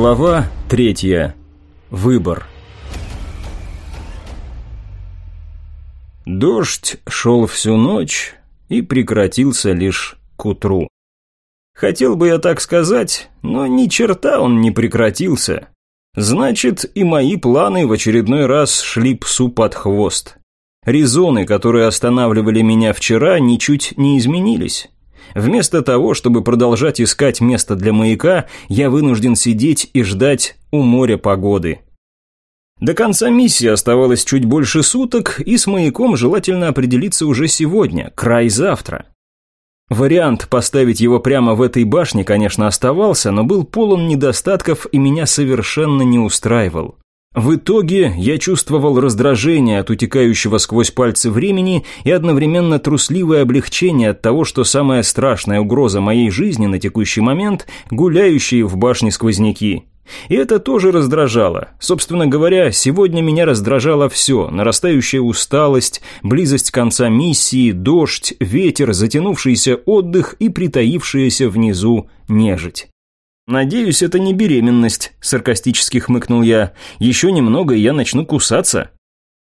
Глава третья. Выбор. Дождь шел всю ночь и прекратился лишь к утру. Хотел бы я так сказать, но ни черта он не прекратился. Значит, и мои планы в очередной раз шли псу под хвост. Резоны, которые останавливали меня вчера, ничуть не изменились. Вместо того, чтобы продолжать искать место для маяка, я вынужден сидеть и ждать у моря погоды. До конца миссии оставалось чуть больше суток, и с маяком желательно определиться уже сегодня, край завтра. Вариант поставить его прямо в этой башне, конечно, оставался, но был полон недостатков и меня совершенно не устраивал. В итоге я чувствовал раздражение от утекающего сквозь пальцы времени и одновременно трусливое облегчение от того, что самая страшная угроза моей жизни на текущий момент – гуляющие в башне сквозняки. И это тоже раздражало. Собственно говоря, сегодня меня раздражало все. Нарастающая усталость, близость конца миссии, дождь, ветер, затянувшийся отдых и притаившаяся внизу нежить. «Надеюсь, это не беременность», – саркастически хмыкнул я. «Еще немного, и я начну кусаться».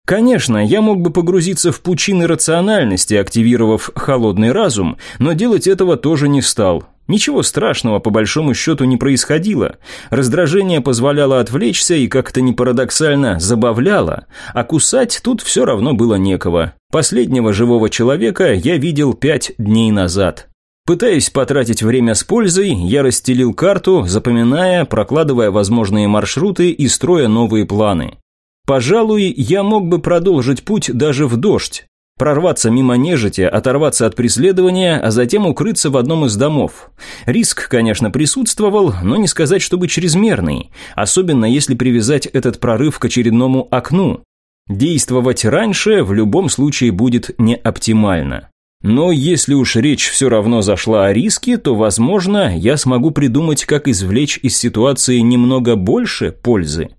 Конечно, я мог бы погрузиться в пучины рациональности, активировав холодный разум, но делать этого тоже не стал. Ничего страшного по большому счету не происходило. Раздражение позволяло отвлечься и как-то не парадоксально забавляло, а кусать тут все равно было некого. Последнего живого человека я видел пять дней назад. Пытаясь потратить время с пользой, я расстелил карту, запоминая, прокладывая возможные маршруты и строя новые планы. Пожалуй, я мог бы продолжить путь даже в дождь, прорваться мимо нежити, оторваться от преследования, а затем укрыться в одном из домов. Риск, конечно, присутствовал, но не сказать, чтобы чрезмерный, особенно если привязать этот прорыв к очередному окну. Действовать раньше в любом случае будет не оптимально. Но если уж речь все равно зашла о риске, то, возможно, я смогу придумать, как извлечь из ситуации немного больше пользы.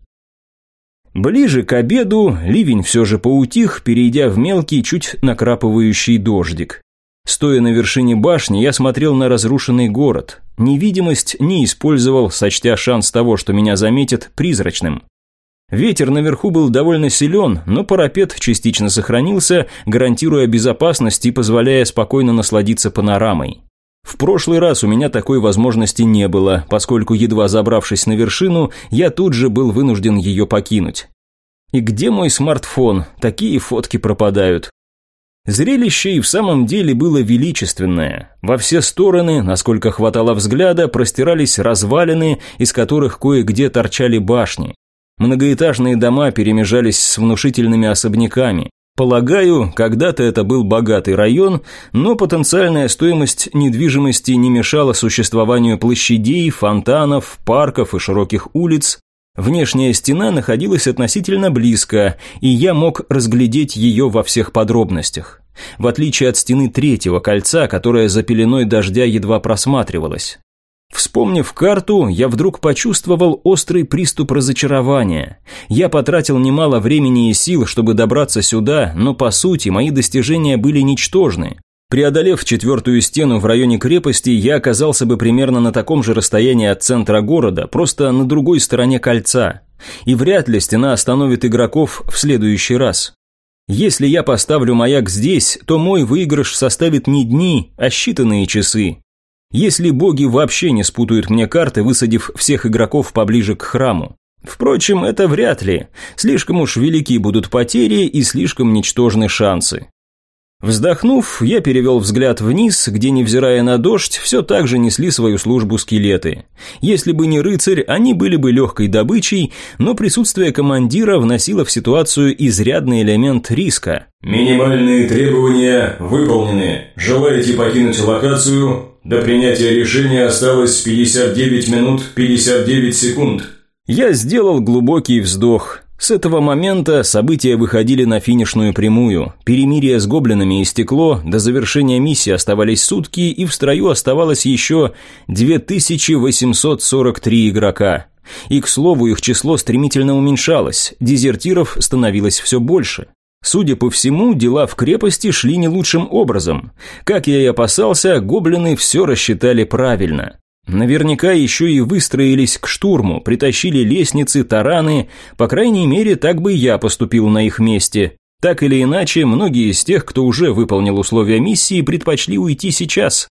Ближе к обеду ливень все же поутих, перейдя в мелкий, чуть накрапывающий дождик. Стоя на вершине башни, я смотрел на разрушенный город. Невидимость не использовал, сочтя шанс того, что меня заметят, призрачным. Ветер наверху был довольно силен, но парапет частично сохранился, гарантируя безопасность и позволяя спокойно насладиться панорамой. В прошлый раз у меня такой возможности не было, поскольку, едва забравшись на вершину, я тут же был вынужден ее покинуть. И где мой смартфон? Такие фотки пропадают. Зрелище и в самом деле было величественное. Во все стороны, насколько хватало взгляда, простирались развалины, из которых кое-где торчали башни. Многоэтажные дома перемежались с внушительными особняками. Полагаю, когда-то это был богатый район, но потенциальная стоимость недвижимости не мешала существованию площадей, фонтанов, парков и широких улиц. Внешняя стена находилась относительно близко, и я мог разглядеть ее во всех подробностях. В отличие от стены третьего кольца, которая за пеленой дождя едва просматривалась. Вспомнив карту, я вдруг почувствовал острый приступ разочарования. Я потратил немало времени и сил, чтобы добраться сюда, но по сути мои достижения были ничтожны. Преодолев четвертую стену в районе крепости, я оказался бы примерно на таком же расстоянии от центра города, просто на другой стороне кольца. И вряд ли стена остановит игроков в следующий раз. Если я поставлю маяк здесь, то мой выигрыш составит не дни, а считанные часы. Если боги вообще не спутают мне карты, высадив всех игроков поближе к храму. Впрочем, это вряд ли. Слишком уж велики будут потери и слишком ничтожны шансы. Вздохнув, я перевел взгляд вниз, где, невзирая на дождь, все так же несли свою службу скелеты. Если бы не рыцарь, они были бы легкой добычей, но присутствие командира вносило в ситуацию изрядный элемент риска. «Минимальные требования выполнены. Желаете покинуть локацию? До принятия решения осталось 59 минут 59 секунд». Я сделал глубокий вздох. С этого момента события выходили на финишную прямую. Перемирие с гоблинами истекло, до завершения миссии оставались сутки, и в строю оставалось еще 2843 игрока. И, к слову, их число стремительно уменьшалось, дезертиров становилось все больше. Судя по всему, дела в крепости шли не лучшим образом. Как я и опасался, гоблины все рассчитали правильно. Наверняка еще и выстроились к штурму, притащили лестницы, тараны, по крайней мере, так бы я поступил на их месте. Так или иначе, многие из тех, кто уже выполнил условия миссии, предпочли уйти сейчас.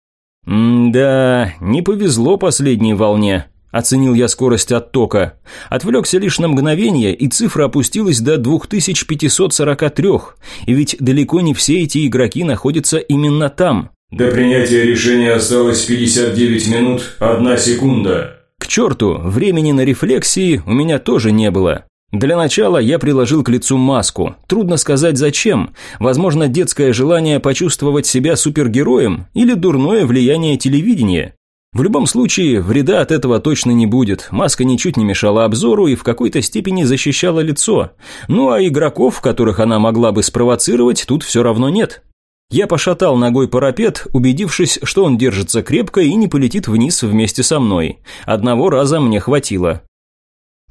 М-да, не повезло последней волне. Оценил я скорость оттока. Отвлекся лишь на мгновение, и цифра опустилась до 2543. И ведь далеко не все эти игроки находятся именно там. До принятия решения осталось 59 минут 1 секунда. К черту, времени на рефлексии у меня тоже не было. Для начала я приложил к лицу маску. Трудно сказать зачем. Возможно, детское желание почувствовать себя супергероем или дурное влияние телевидения. В любом случае, вреда от этого точно не будет. Маска ничуть не мешала обзору и в какой-то степени защищала лицо. Ну а игроков, которых она могла бы спровоцировать, тут все равно нет. Я пошатал ногой парапет, убедившись, что он держится крепко и не полетит вниз вместе со мной. Одного раза мне хватило.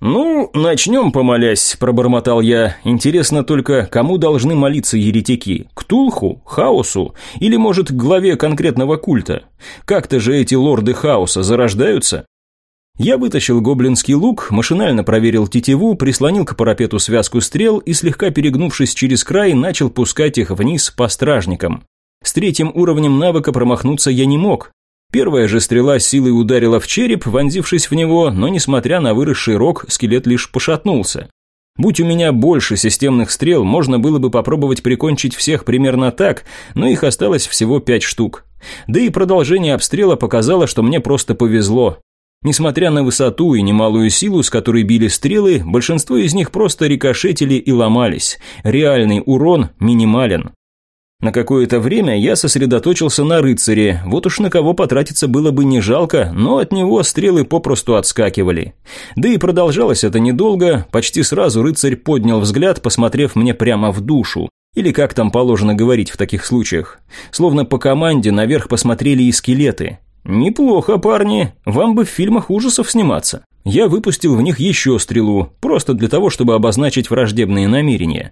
«Ну, начнем помолясь», – пробормотал я. «Интересно только, кому должны молиться еретики? К Тулху? Хаосу? Или, может, главе конкретного культа? Как-то же эти лорды хаоса зарождаются?» Я вытащил гоблинский лук, машинально проверил тетиву, прислонил к парапету связку стрел и, слегка перегнувшись через край, начал пускать их вниз по стражникам. С третьим уровнем навыка промахнуться я не мог, Первая же стрела силой ударила в череп, вонзившись в него, но, несмотря на выросший рог, скелет лишь пошатнулся. Будь у меня больше системных стрел, можно было бы попробовать прикончить всех примерно так, но их осталось всего пять штук. Да и продолжение обстрела показало, что мне просто повезло. Несмотря на высоту и немалую силу, с которой били стрелы, большинство из них просто рикошетили и ломались. Реальный урон минимален. На какое-то время я сосредоточился на рыцаре, вот уж на кого потратиться было бы не жалко, но от него стрелы попросту отскакивали. Да и продолжалось это недолго, почти сразу рыцарь поднял взгляд, посмотрев мне прямо в душу. Или как там положено говорить в таких случаях. Словно по команде наверх посмотрели и скелеты. «Неплохо, парни, вам бы в фильмах ужасов сниматься». Я выпустил в них еще стрелу, просто для того, чтобы обозначить враждебные намерения.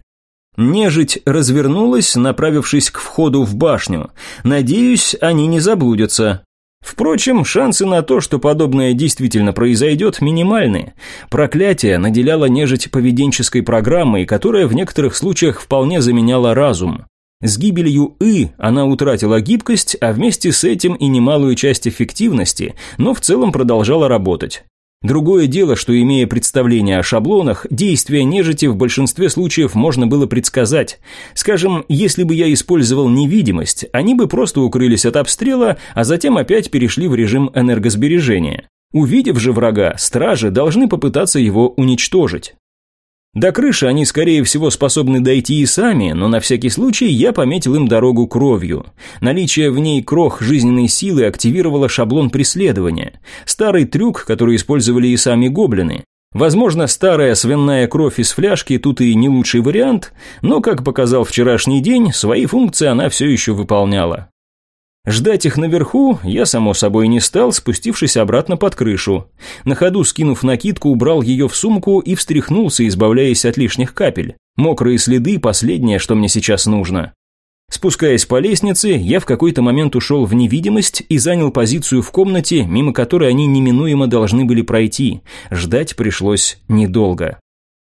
Нежить развернулась, направившись к входу в башню. Надеюсь, они не заблудятся. Впрочем, шансы на то, что подобное действительно произойдет, минимальны. Проклятие наделяло нежить поведенческой программой, которая в некоторых случаях вполне заменяла разум. С гибелью И она утратила гибкость, а вместе с этим и немалую часть эффективности, но в целом продолжала работать. Другое дело, что имея представление о шаблонах, действия нежити в большинстве случаев можно было предсказать. Скажем, если бы я использовал невидимость, они бы просто укрылись от обстрела, а затем опять перешли в режим энергосбережения. Увидев же врага, стражи должны попытаться его уничтожить. До крыши они, скорее всего, способны дойти и сами, но на всякий случай я пометил им дорогу кровью. Наличие в ней крох жизненной силы активировало шаблон преследования. Старый трюк, который использовали и сами гоблины. Возможно, старая свиная кровь из фляжки тут и не лучший вариант, но, как показал вчерашний день, свои функции она все еще выполняла. Ждать их наверху я, само собой, не стал, спустившись обратно под крышу. На ходу, скинув накидку, убрал ее в сумку и встряхнулся, избавляясь от лишних капель. Мокрые следы – последнее, что мне сейчас нужно. Спускаясь по лестнице, я в какой-то момент ушел в невидимость и занял позицию в комнате, мимо которой они неминуемо должны были пройти. Ждать пришлось недолго.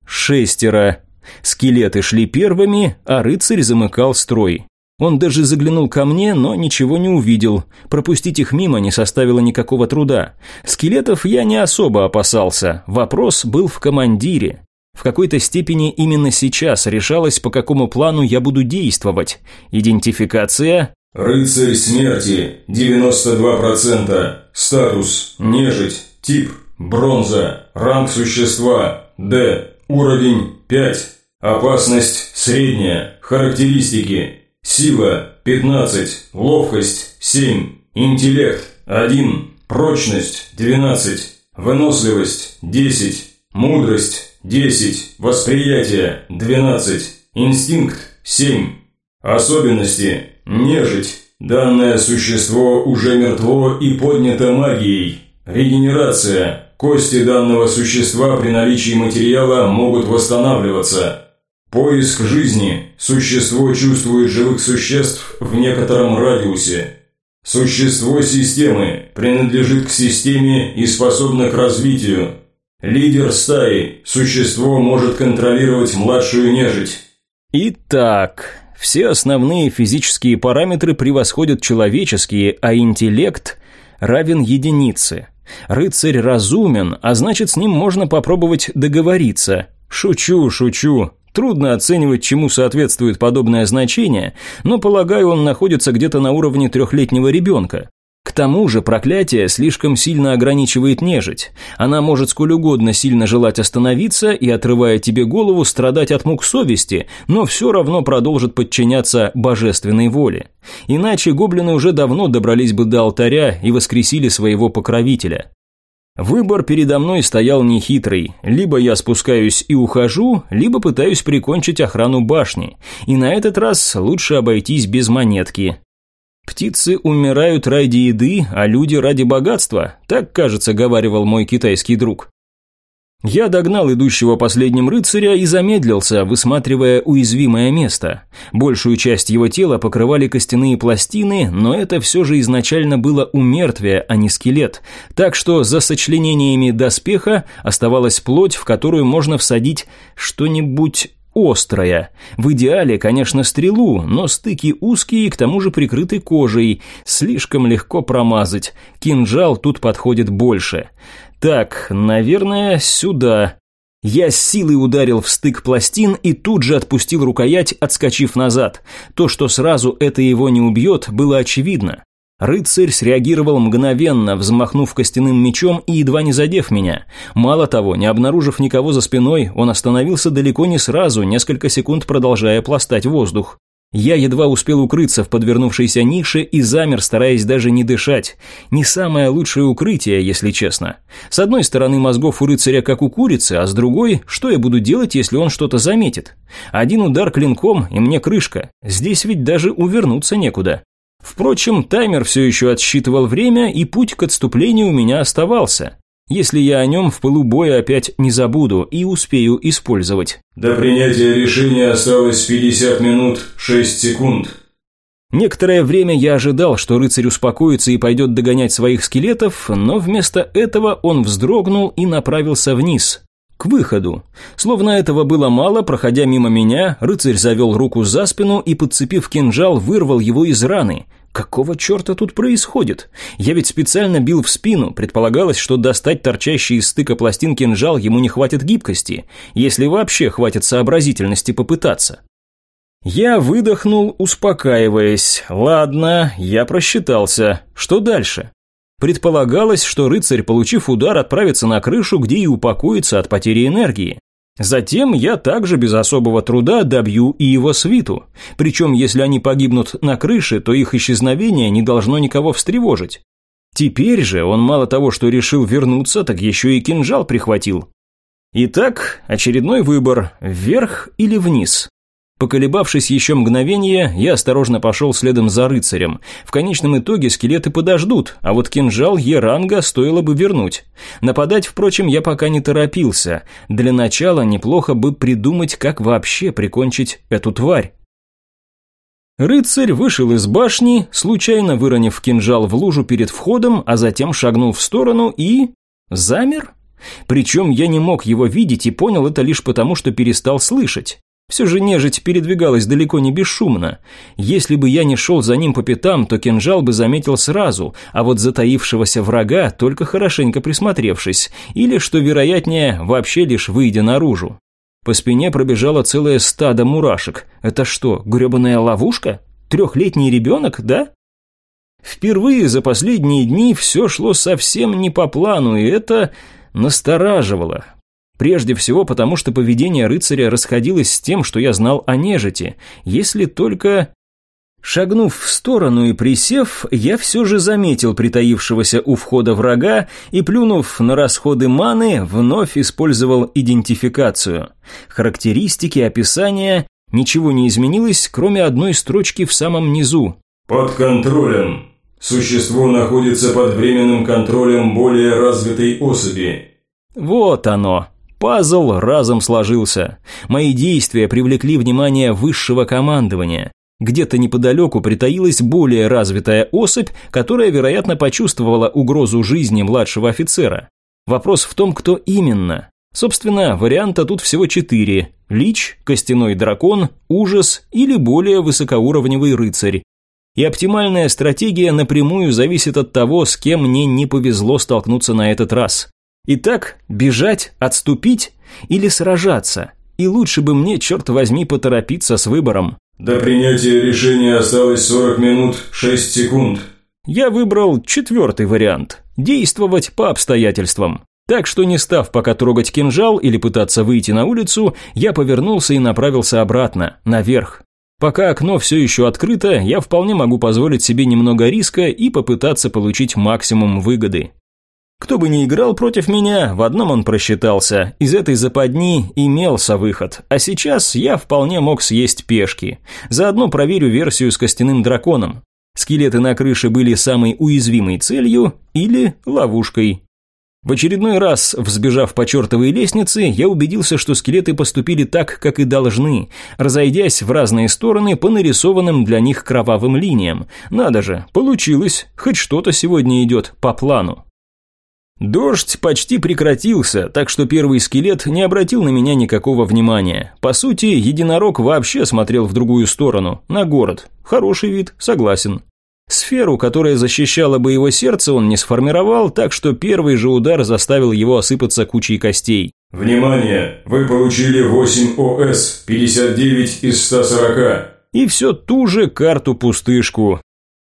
Шестеро. Скелеты шли первыми, а рыцарь замыкал строй. Он даже заглянул ко мне, но ничего не увидел. Пропустить их мимо не составило никакого труда. Скелетов я не особо опасался. Вопрос был в командире. В какой-то степени именно сейчас решалось, по какому плану я буду действовать. Идентификация... Рыцарь смерти, 92%. Статус, нежить, тип, бронза, ранг существа, Д, уровень 5. Опасность средняя, характеристики, Сила – 15, ловкость – 7, интеллект – 1, прочность – 12, выносливость – 10, мудрость – 10, восприятие – 12, инстинкт – 7. Особенности – нежить. Данное существо уже мертво и поднято магией. Регенерация. Кости данного существа при наличии материала могут восстанавливаться. Поиск жизни. Существо чувствует живых существ в некотором радиусе. Существо системы, принадлежит к системе и способно к развитию. Лидер стаи, существо может контролировать младшую нежить. Итак, все основные физические параметры превосходят человеческие, а интеллект равен единице. Рыцарь разумен, а значит с ним можно попробовать договориться. Шучу, шучу. Трудно оценивать, чему соответствует подобное значение, но, полагаю, он находится где-то на уровне трехлетнего ребенка. К тому же проклятие слишком сильно ограничивает нежить. Она может сколь угодно сильно желать остановиться и, отрывая тебе голову, страдать от мук совести, но все равно продолжит подчиняться божественной воле. Иначе гоблины уже давно добрались бы до алтаря и воскресили своего покровителя. Выбор передо мной стоял нехитрый. Либо я спускаюсь и ухожу, либо пытаюсь прикончить охрану башни. И на этот раз лучше обойтись без монетки. «Птицы умирают ради еды, а люди ради богатства», так, кажется, говаривал мой китайский друг. Я догнал идущего последним рыцаря и замедлился, высматривая уязвимое место. Большую часть его тела покрывали костяные пластины, но это все же изначально было умертвие, а не скелет, так что за сочленениями доспеха оставалась плоть, в которую можно всадить что-нибудь острая. В идеале, конечно, стрелу, но стыки узкие и к тому же прикрыты кожей. Слишком легко промазать. Кинжал тут подходит больше. Так, наверное, сюда. Я с силой ударил в стык пластин и тут же отпустил рукоять, отскочив назад. То, что сразу это его не убьет, было очевидно. Рыцарь среагировал мгновенно, взмахнув костяным мечом и едва не задев меня. Мало того, не обнаружив никого за спиной, он остановился далеко не сразу, несколько секунд продолжая пластать воздух. Я едва успел укрыться в подвернувшейся нише и замер, стараясь даже не дышать. Не самое лучшее укрытие, если честно. С одной стороны, мозгов у рыцаря как у курицы, а с другой, что я буду делать, если он что-то заметит? Один удар клинком, и мне крышка. Здесь ведь даже увернуться некуда. Впрочем, таймер все еще отсчитывал время, и путь к отступлению у меня оставался. Если я о нем в пылу боя опять не забуду и успею использовать. До принятия решения осталось 50 минут 6 секунд. Некоторое время я ожидал, что рыцарь успокоится и пойдет догонять своих скелетов, но вместо этого он вздрогнул и направился вниз, к выходу. Словно этого было мало, проходя мимо меня, рыцарь завел руку за спину и, подцепив кинжал, вырвал его из раны. Какого черта тут происходит? Я ведь специально бил в спину, предполагалось, что достать торчащий из стыка пластин кинжал ему не хватит гибкости, если вообще хватит сообразительности попытаться. Я выдохнул, успокаиваясь. Ладно, я просчитался. Что дальше? Предполагалось, что рыцарь, получив удар, отправится на крышу, где и упокоится от потери энергии. Затем я также без особого труда добью и его свиту. Причем, если они погибнут на крыше, то их исчезновение не должно никого встревожить. Теперь же он мало того, что решил вернуться, так еще и кинжал прихватил. Итак, очередной выбор – вверх или вниз. Поколебавшись еще мгновение, я осторожно пошел следом за рыцарем. В конечном итоге скелеты подождут, а вот кинжал Еранга стоило бы вернуть. Нападать, впрочем, я пока не торопился. Для начала неплохо бы придумать, как вообще прикончить эту тварь. Рыцарь вышел из башни, случайно выронив кинжал в лужу перед входом, а затем шагнул в сторону и... замер? Причем я не мог его видеть и понял это лишь потому, что перестал слышать. Все же нежить передвигалась далеко не бесшумно. Если бы я не шел за ним по пятам, то кинжал бы заметил сразу, а вот затаившегося врага только хорошенько присмотревшись, или, что вероятнее, вообще лишь выйдя наружу. По спине пробежало целое стадо мурашек. Это что, гребаная ловушка? Трехлетний ребенок, да? Впервые за последние дни все шло совсем не по плану, и это настораживало. Прежде всего потому, что поведение рыцаря расходилось с тем, что я знал о нежити, если только... Шагнув в сторону и присев, я все же заметил притаившегося у входа врага и, плюнув на расходы маны, вновь использовал идентификацию. Характеристики, описания, ничего не изменилось, кроме одной строчки в самом низу. «Под контролем. Существо находится под временным контролем более развитой особи». Вот оно. Пазл разом сложился. Мои действия привлекли внимание высшего командования. Где-то неподалеку притаилась более развитая особь, которая, вероятно, почувствовала угрозу жизни младшего офицера. Вопрос в том, кто именно. Собственно, варианта тут всего четыре. Лич, костяной дракон, ужас или более высокоуровневый рыцарь. И оптимальная стратегия напрямую зависит от того, с кем мне не повезло столкнуться на этот раз. Итак, бежать, отступить или сражаться? И лучше бы мне, черт возьми, поторопиться с выбором. До принятия решения осталось 40 минут 6 секунд. Я выбрал четвертый вариант – действовать по обстоятельствам. Так что не став пока трогать кинжал или пытаться выйти на улицу, я повернулся и направился обратно, наверх. Пока окно все еще открыто, я вполне могу позволить себе немного риска и попытаться получить максимум выгоды. Кто бы ни играл против меня, в одном он просчитался. Из этой западни имелся выход. А сейчас я вполне мог съесть пешки. Заодно проверю версию с костяным драконом. Скелеты на крыше были самой уязвимой целью или ловушкой. В очередной раз, взбежав по чертовой лестнице, я убедился, что скелеты поступили так, как и должны, разойдясь в разные стороны по нарисованным для них кровавым линиям. Надо же, получилось, хоть что-то сегодня идет по плану. Дождь почти прекратился, так что первый скелет не обратил на меня никакого внимания. По сути, единорог вообще смотрел в другую сторону, на город. Хороший вид, согласен. Сферу, которая защищала бы его сердце, он не сформировал, так что первый же удар заставил его осыпаться кучей костей. Внимание! Вы получили 8 ОС, 59 из 140. И все ту же карту-пустышку.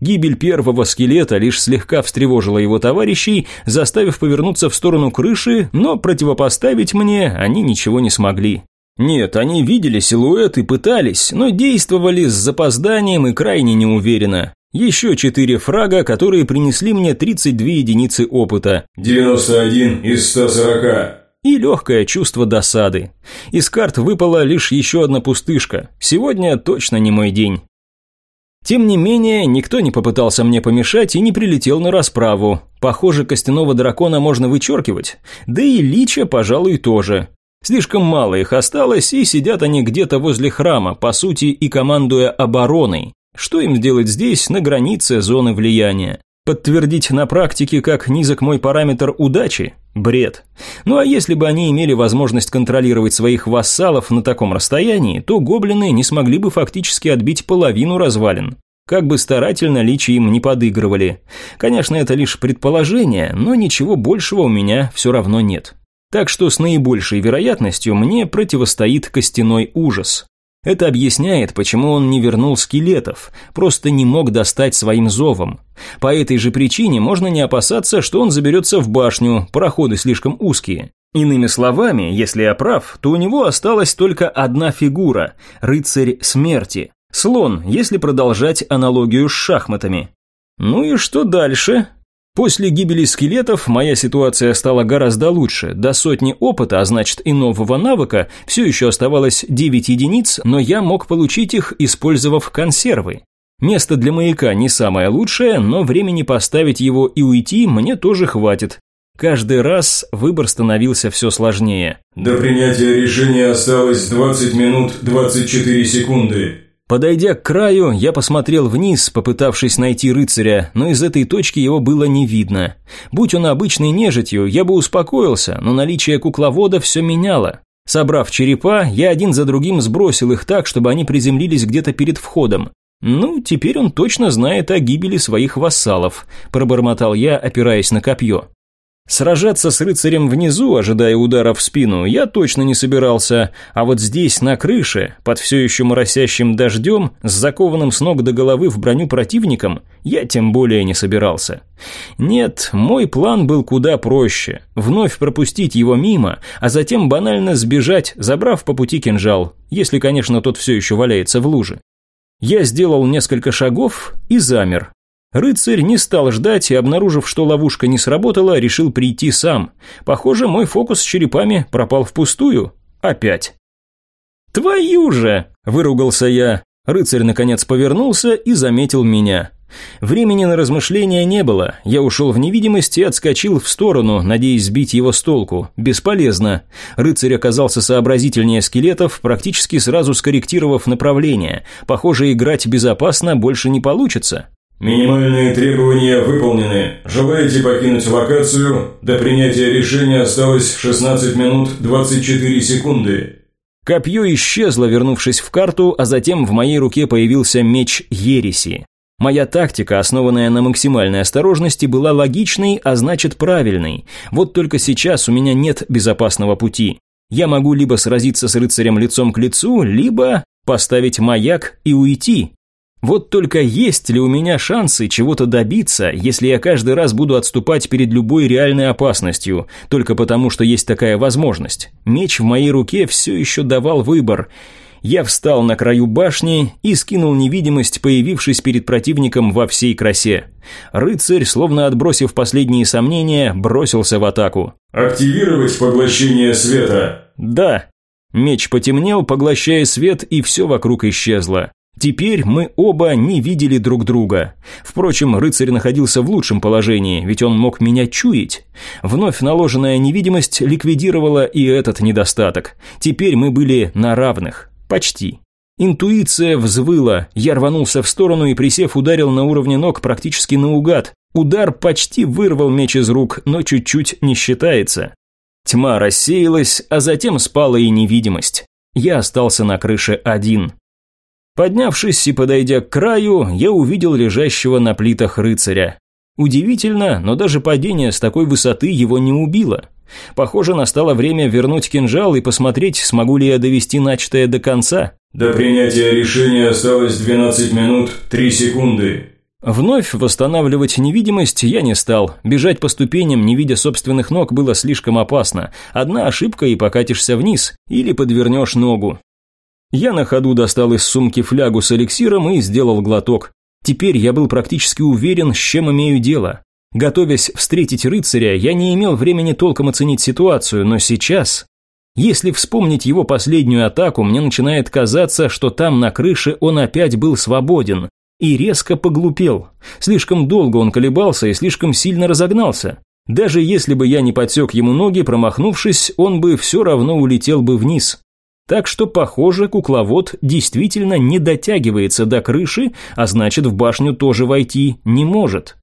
Гибель первого скелета лишь слегка встревожила его товарищей, заставив повернуться в сторону крыши, но противопоставить мне они ничего не смогли. Нет, они видели силуэт и пытались, но действовали с запозданием и крайне неуверенно. Еще четыре фрага, которые принесли мне 32 единицы опыта. 91 из 140 и легкое чувство досады. Из карт выпала лишь еще одна пустышка. Сегодня точно не мой день. Тем не менее, никто не попытался мне помешать и не прилетел на расправу. Похоже, костяного дракона можно вычеркивать. Да и лича, пожалуй, тоже. Слишком мало их осталось, и сидят они где-то возле храма, по сути и командуя обороной. Что им сделать здесь, на границе зоны влияния? Подтвердить на практике, как низок мой параметр удачи? Бред. Ну а если бы они имели возможность контролировать своих вассалов на таком расстоянии, то гоблины не смогли бы фактически отбить половину развалин. Как бы старательно личи им не подыгрывали. Конечно, это лишь предположение, но ничего большего у меня все равно нет. Так что с наибольшей вероятностью мне противостоит костяной ужас. Это объясняет, почему он не вернул скелетов, просто не мог достать своим зовом. По этой же причине можно не опасаться, что он заберется в башню, проходы слишком узкие. Иными словами, если я прав, то у него осталась только одна фигура – рыцарь смерти. Слон, если продолжать аналогию с шахматами. Ну и что дальше? После гибели скелетов моя ситуация стала гораздо лучше. До сотни опыта, а значит и нового навыка, все еще оставалось 9 единиц, но я мог получить их, использовав консервы. Место для маяка не самое лучшее, но времени поставить его и уйти мне тоже хватит. Каждый раз выбор становился все сложнее. До принятия решения осталось 20 минут 24 секунды. Подойдя к краю, я посмотрел вниз, попытавшись найти рыцаря, но из этой точки его было не видно. Будь он обычной нежитью, я бы успокоился, но наличие кукловода все меняло. Собрав черепа, я один за другим сбросил их так, чтобы они приземлились где-то перед входом. «Ну, теперь он точно знает о гибели своих вассалов», – пробормотал я, опираясь на копье. Сражаться с рыцарем внизу, ожидая удара в спину, я точно не собирался, а вот здесь, на крыше, под все еще моросящим дождем, с закованным с ног до головы в броню противником, я тем более не собирался. Нет, мой план был куда проще. Вновь пропустить его мимо, а затем банально сбежать, забрав по пути кинжал, если, конечно, тот все еще валяется в луже. Я сделал несколько шагов и замер, Рыцарь не стал ждать и, обнаружив, что ловушка не сработала, решил прийти сам. Похоже, мой фокус с черепами пропал впустую. Опять. «Твою же!» – выругался я. Рыцарь, наконец, повернулся и заметил меня. Времени на размышления не было. Я ушел в невидимость и отскочил в сторону, надеясь сбить его с толку. Бесполезно. Рыцарь оказался сообразительнее скелетов, практически сразу скорректировав направление. Похоже, играть безопасно больше не получится. Минимальные требования выполнены. Желаете покинуть локацию? До принятия решения осталось 16 минут 24 секунды. Копье исчезло, вернувшись в карту, а затем в моей руке появился меч Ереси. Моя тактика, основанная на максимальной осторожности, была логичной, а значит правильной. Вот только сейчас у меня нет безопасного пути. Я могу либо сразиться с рыцарем лицом к лицу, либо поставить маяк и уйти. Вот только есть ли у меня шансы чего-то добиться, если я каждый раз буду отступать перед любой реальной опасностью, только потому что есть такая возможность? Меч в моей руке все еще давал выбор – я встал на краю башни и скинул невидимость, появившись перед противником во всей красе. Рыцарь, словно отбросив последние сомнения, бросился в атаку. «Активировать поглощение света?» «Да». Меч потемнел, поглощая свет, и все вокруг исчезло. Теперь мы оба не видели друг друга. Впрочем, рыцарь находился в лучшем положении, ведь он мог меня чуять. Вновь наложенная невидимость ликвидировала и этот недостаток. Теперь мы были на равных. Почти. Интуиция взвыла, я рванулся в сторону и, присев, ударил на уровне ног практически наугад. Удар почти вырвал меч из рук, но чуть-чуть не считается. Тьма рассеялась, а затем спала и невидимость. Я остался на крыше один. Поднявшись и подойдя к краю, я увидел лежащего на плитах рыцаря. Удивительно, но даже падение с такой высоты его не убило. Похоже, настало время вернуть кинжал и посмотреть, смогу ли я довести начатое до конца. До принятия решения осталось 12 минут 3 секунды. Вновь восстанавливать невидимость я не стал. Бежать по ступеням, не видя собственных ног, было слишком опасно. Одна ошибка и покатишься вниз, или подвернешь ногу. Я на ходу достал из сумки флягу с эликсиром и сделал глоток. Теперь я был практически уверен, с чем имею дело. Готовясь встретить рыцаря, я не имел времени толком оценить ситуацию, но сейчас... Если вспомнить его последнюю атаку, мне начинает казаться, что там на крыше он опять был свободен и резко поглупел. Слишком долго он колебался и слишком сильно разогнался. Даже если бы я не подсек ему ноги, промахнувшись, он бы все равно улетел бы вниз. Так что, похоже, кукловод действительно не дотягивается до крыши, а значит в башню тоже войти не может.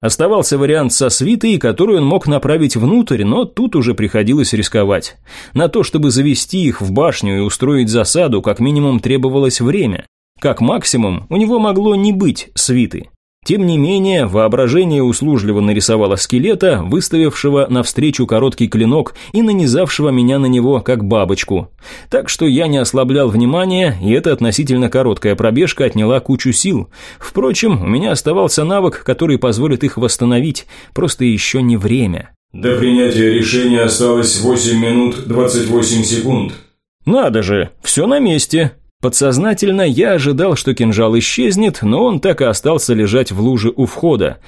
Оставался вариант со свитой, которую он мог направить внутрь, но тут уже приходилось рисковать. На то, чтобы завести их в башню и устроить засаду, как минимум требовалось время. Как максимум, у него могло не быть свиты. Тем не менее, воображение услужливо нарисовало скелета, выставившего навстречу короткий клинок и нанизавшего меня на него как бабочку. Так что я не ослаблял внимания, и эта относительно короткая пробежка отняла кучу сил. Впрочем, у меня оставался навык, который позволит их восстановить, просто еще не время. До принятия решения осталось 8 минут 28 секунд. Надо же, все на месте. Подсознательно я ожидал, что кинжал исчезнет, но он так и остался лежать в луже у входа.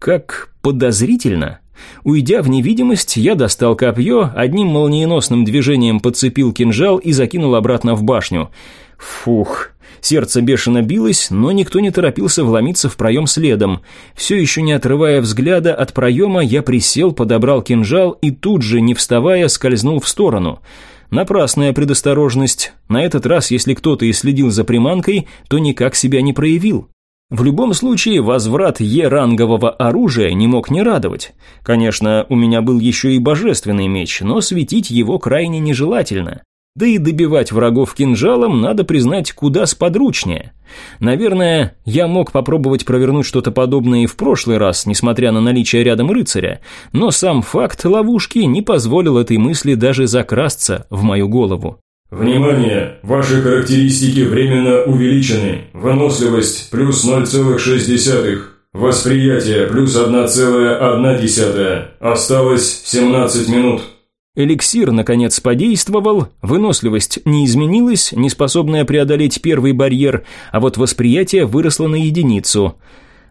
Как подозрительно. Уйдя в невидимость, я достал копье, одним молниеносным движением подцепил кинжал и закинул обратно в башню. Фух, сердце бешено билось, но никто не торопился вломиться в проем следом. Все еще не отрывая взгляда от проема, я присел, подобрал кинжал и тут же, не вставая, скользнул в сторону – Напрасная предосторожность. На этот раз, если кто-то и следил за приманкой, то никак себя не проявил. В любом случае, возврат Е-рангового оружия не мог не радовать. Конечно, у меня был еще и божественный меч, но светить его крайне нежелательно. Да и добивать врагов кинжалом, надо признать, куда сподручнее. Наверное, я мог попробовать провернуть что-то подобное и в прошлый раз, несмотря на наличие рядом рыцаря, но сам факт ловушки не позволил этой мысли даже закрасться в мою голову. Внимание! Ваши характеристики временно увеличены. Выносливость плюс 0,6. Восприятие плюс 1,1. Осталось 17 минут. Эликсир, наконец, подействовал, выносливость не изменилась, не способная преодолеть первый барьер, а вот восприятие выросло на единицу.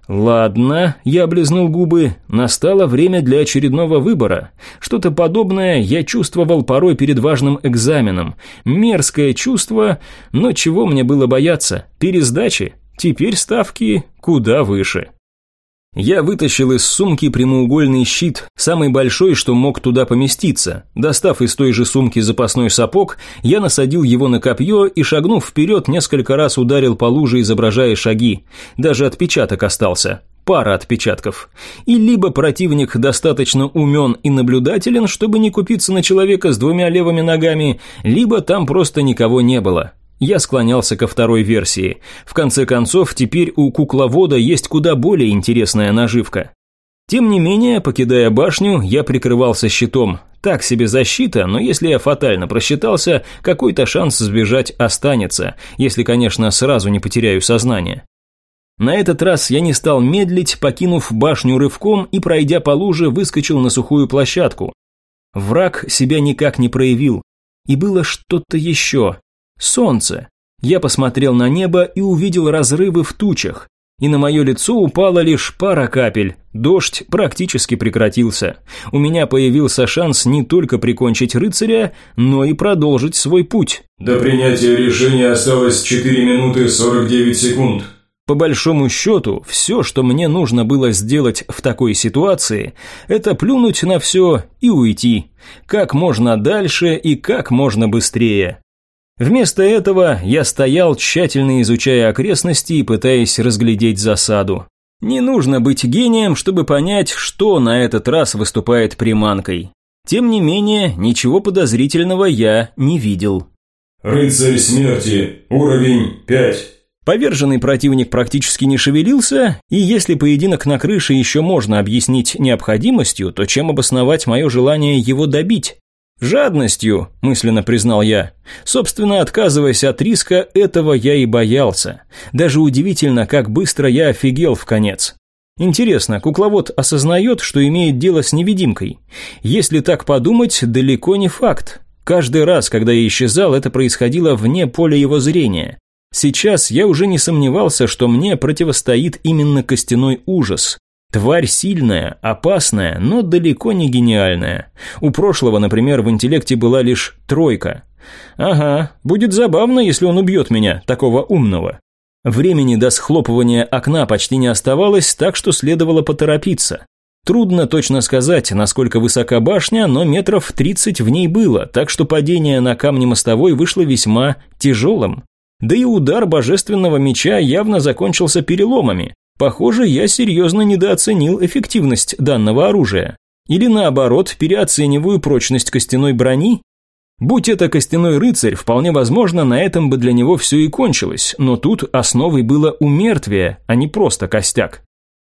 «Ладно», — я облизнул губы, — настало время для очередного выбора. Что-то подобное я чувствовал порой перед важным экзаменом. Мерзкое чувство, но чего мне было бояться? Пересдачи? Теперь ставки куда выше. Я вытащил из сумки прямоугольный щит, самый большой, что мог туда поместиться. Достав из той же сумки запасной сапог, я насадил его на копье и, шагнув вперед, несколько раз ударил по луже, изображая шаги. Даже отпечаток остался. Пара отпечатков. И либо противник достаточно умен и наблюдателен, чтобы не купиться на человека с двумя левыми ногами, либо там просто никого не было. Я склонялся ко второй версии. В конце концов, теперь у кукловода есть куда более интересная наживка. Тем не менее, покидая башню, я прикрывался щитом. Так себе защита, но если я фатально просчитался, какой-то шанс сбежать останется, если, конечно, сразу не потеряю сознание. На этот раз я не стал медлить, покинув башню рывком и, пройдя по луже, выскочил на сухую площадку. Враг себя никак не проявил. И было что-то еще. Солнце. Я посмотрел на небо и увидел разрывы в тучах. И на мое лицо упала лишь пара капель. Дождь практически прекратился. У меня появился шанс не только прикончить рыцаря, но и продолжить свой путь. До принятия решения осталось 4 минуты 49 секунд. По большому счету, все, что мне нужно было сделать в такой ситуации, это плюнуть на все и уйти. Как можно дальше и как можно быстрее. Вместо этого я стоял, тщательно изучая окрестности и пытаясь разглядеть засаду. Не нужно быть гением, чтобы понять, что на этот раз выступает приманкой. Тем не менее, ничего подозрительного я не видел. «Рыцарь смерти, уровень 5». Поверженный противник практически не шевелился, и если поединок на крыше еще можно объяснить необходимостью, то чем обосновать мое желание его добить? «Жадностью», – мысленно признал я. Собственно, отказываясь от риска, этого я и боялся. Даже удивительно, как быстро я офигел в конец. Интересно, кукловод осознает, что имеет дело с невидимкой? Если так подумать, далеко не факт. Каждый раз, когда я исчезал, это происходило вне поля его зрения. Сейчас я уже не сомневался, что мне противостоит именно костяной ужас. Тварь сильная, опасная, но далеко не гениальная. У прошлого, например, в интеллекте была лишь тройка. Ага, будет забавно, если он убьет меня, такого умного. Времени до схлопывания окна почти не оставалось, так что следовало поторопиться. Трудно точно сказать, насколько высока башня, но метров 30 в ней было, так что падение на камне мостовой вышло весьма тяжелым. Да и удар божественного меча явно закончился переломами. Похоже, я серьезно недооценил эффективность данного оружия. Или наоборот, переоцениваю прочность костяной брони? Будь это костяной рыцарь, вполне возможно, на этом бы для него все и кончилось, но тут основой было умертвие, а не просто костяк.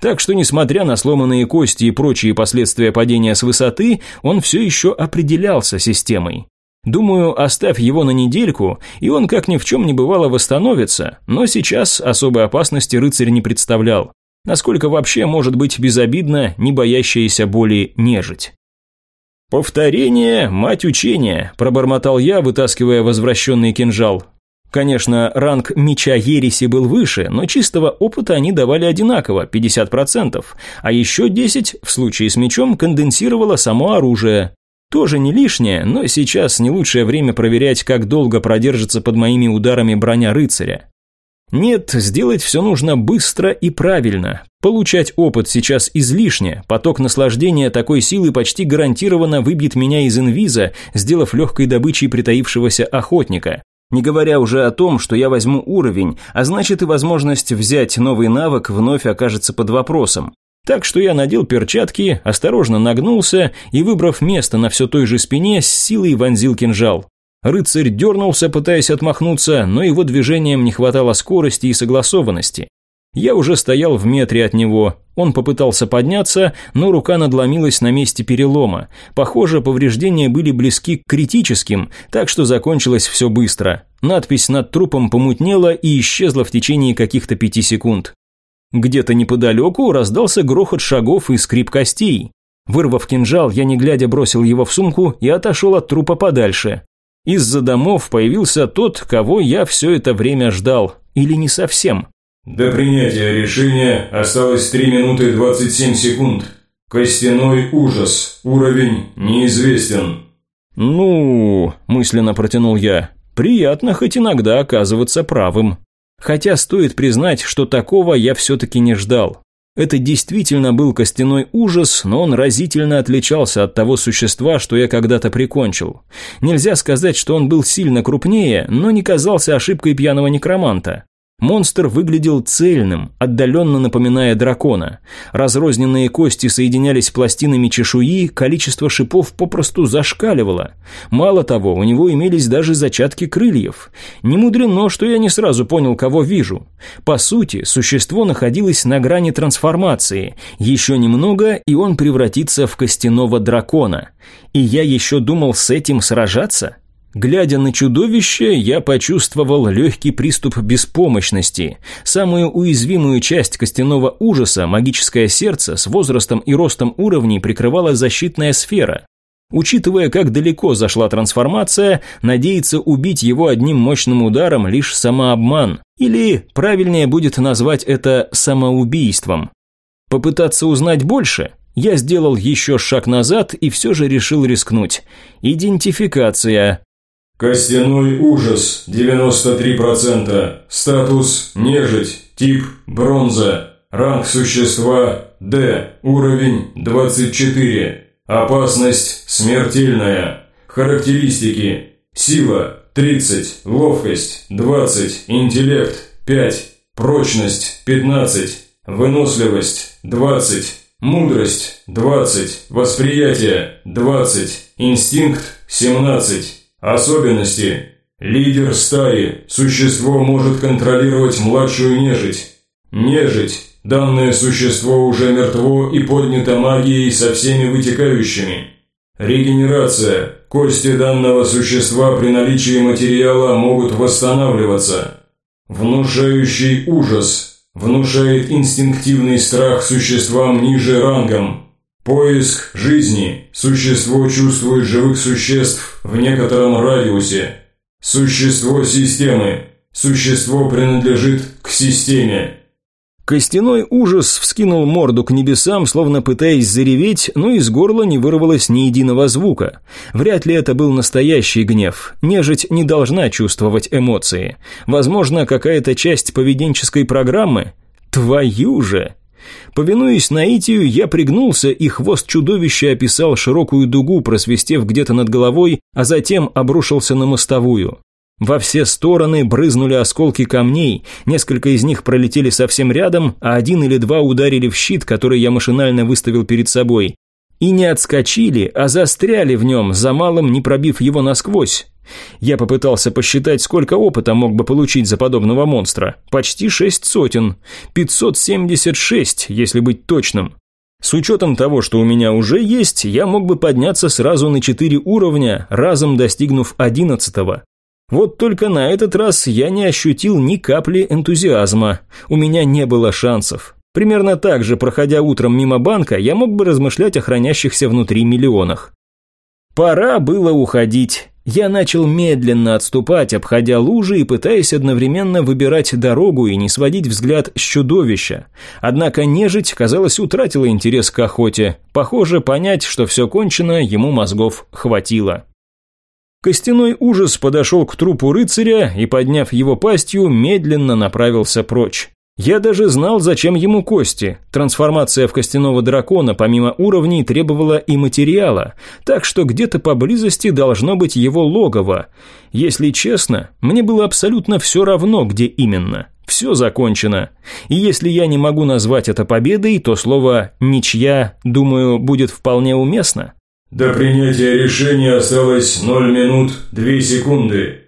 Так что, несмотря на сломанные кости и прочие последствия падения с высоты, он все еще определялся системой. Думаю, оставь его на недельку, и он как ни в чем не бывало восстановится, но сейчас особой опасности рыцарь не представлял. Насколько вообще может быть безобидно, не боящаяся боли нежить? «Повторение – мать учения», – пробормотал я, вытаскивая возвращенный кинжал. Конечно, ранг меча Ереси был выше, но чистого опыта они давали одинаково, 50%, а еще 10% в случае с мечом конденсировало само оружие. Тоже не лишнее, но сейчас не лучшее время проверять, как долго продержится под моими ударами броня рыцаря. Нет, сделать все нужно быстро и правильно. Получать опыт сейчас излишне, поток наслаждения такой силы почти гарантированно выбьет меня из инвиза, сделав легкой добычей притаившегося охотника. Не говоря уже о том, что я возьму уровень, а значит и возможность взять новый навык вновь окажется под вопросом. Так что я надел перчатки, осторожно нагнулся и, выбрав место на все той же спине, с силой вонзил кинжал. Рыцарь дернулся, пытаясь отмахнуться, но его движением не хватало скорости и согласованности. Я уже стоял в метре от него. Он попытался подняться, но рука надломилась на месте перелома. Похоже, повреждения были близки к критическим, так что закончилось все быстро. Надпись над трупом помутнела и исчезла в течение каких-то пяти секунд. Где-то неподалеку раздался грохот шагов и скрип костей. Вырвав кинжал, я не глядя бросил его в сумку и отошел от трупа подальше. Из-за домов появился тот, кого я все это время ждал. Или не совсем. До принятия решения осталось 3 минуты 27 секунд. Костяной ужас. Уровень неизвестен. «Ну...» – мысленно протянул я. «Приятно хоть иногда оказываться правым». Хотя стоит признать, что такого я все-таки не ждал. Это действительно был костяной ужас, но он разительно отличался от того существа, что я когда-то прикончил. Нельзя сказать, что он был сильно крупнее, но не казался ошибкой пьяного некроманта. Монстр выглядел цельным, отдаленно напоминая дракона. Разрозненные кости соединялись пластинами чешуи, количество шипов попросту зашкаливало. Мало того, у него имелись даже зачатки крыльев. Не мудрено, что я не сразу понял, кого вижу. По сути, существо находилось на грани трансформации. Еще немного, и он превратится в костяного дракона. И я еще думал с этим сражаться? Глядя на чудовище, я почувствовал легкий приступ беспомощности. Самую уязвимую часть костяного ужаса, магическое сердце, с возрастом и ростом уровней прикрывала защитная сфера. Учитывая, как далеко зашла трансформация, надеяться убить его одним мощным ударом лишь самообман. Или, правильнее будет назвать это самоубийством. Попытаться узнать больше? Я сделал еще шаг назад и все же решил рискнуть. Идентификация. Костяной ужас 93%. Статус нежить. Тип бронза. Ранг существа D. Уровень 24. Опасность смертельная. Характеристики. Сила 30. Ловкость 20. Интеллект 5. Прочность 15. Выносливость 20. Мудрость 20. Восприятие 20. Инстинкт 17. Особенности. Лидер стаи. Существо может контролировать младшую нежить. Нежить. Данное существо уже мертво и поднято магией со всеми вытекающими. Регенерация. Кости данного существа при наличии материала могут восстанавливаться. Внушающий ужас. Внушает инстинктивный страх существам ниже рангом. Поиск жизни. Существо чувствует живых существ в некотором радиусе. Существо системы. Существо принадлежит к системе. Костяной ужас вскинул морду к небесам, словно пытаясь зареветь, но из горла не вырвалось ни единого звука. Вряд ли это был настоящий гнев. Нежить не должна чувствовать эмоции. Возможно, какая-то часть поведенческой программы? Твою же! Повинуясь наитию, я пригнулся, и хвост чудовища описал широкую дугу, просвистев где-то над головой, а затем обрушился на мостовую. Во все стороны брызнули осколки камней, несколько из них пролетели совсем рядом, а один или два ударили в щит, который я машинально выставил перед собой. И не отскочили, а застряли в нем, за малым не пробив его насквозь. Я попытался посчитать, сколько опыта мог бы получить за подобного монстра. Почти шесть сотен. 576, если быть точным. С учетом того, что у меня уже есть, я мог бы подняться сразу на четыре уровня, разом достигнув одиннадцатого. Вот только на этот раз я не ощутил ни капли энтузиазма. У меня не было шансов. Примерно так же, проходя утром мимо банка, я мог бы размышлять о хранящихся внутри миллионах. Пора было уходить. Я начал медленно отступать, обходя лужи и пытаясь одновременно выбирать дорогу и не сводить взгляд с чудовища. Однако нежить, казалось, утратила интерес к охоте. Похоже, понять, что все кончено, ему мозгов хватило. Костяной ужас подошел к трупу рыцаря и, подняв его пастью, медленно направился прочь. Я даже знал, зачем ему кости. Трансформация в костяного дракона помимо уровней требовала и материала, так что где-то поблизости должно быть его логово. Если честно, мне было абсолютно все равно, где именно. Все закончено. И если я не могу назвать это победой, то слово «ничья», думаю, будет вполне уместно. До принятия решения осталось 0 минут 2 секунды.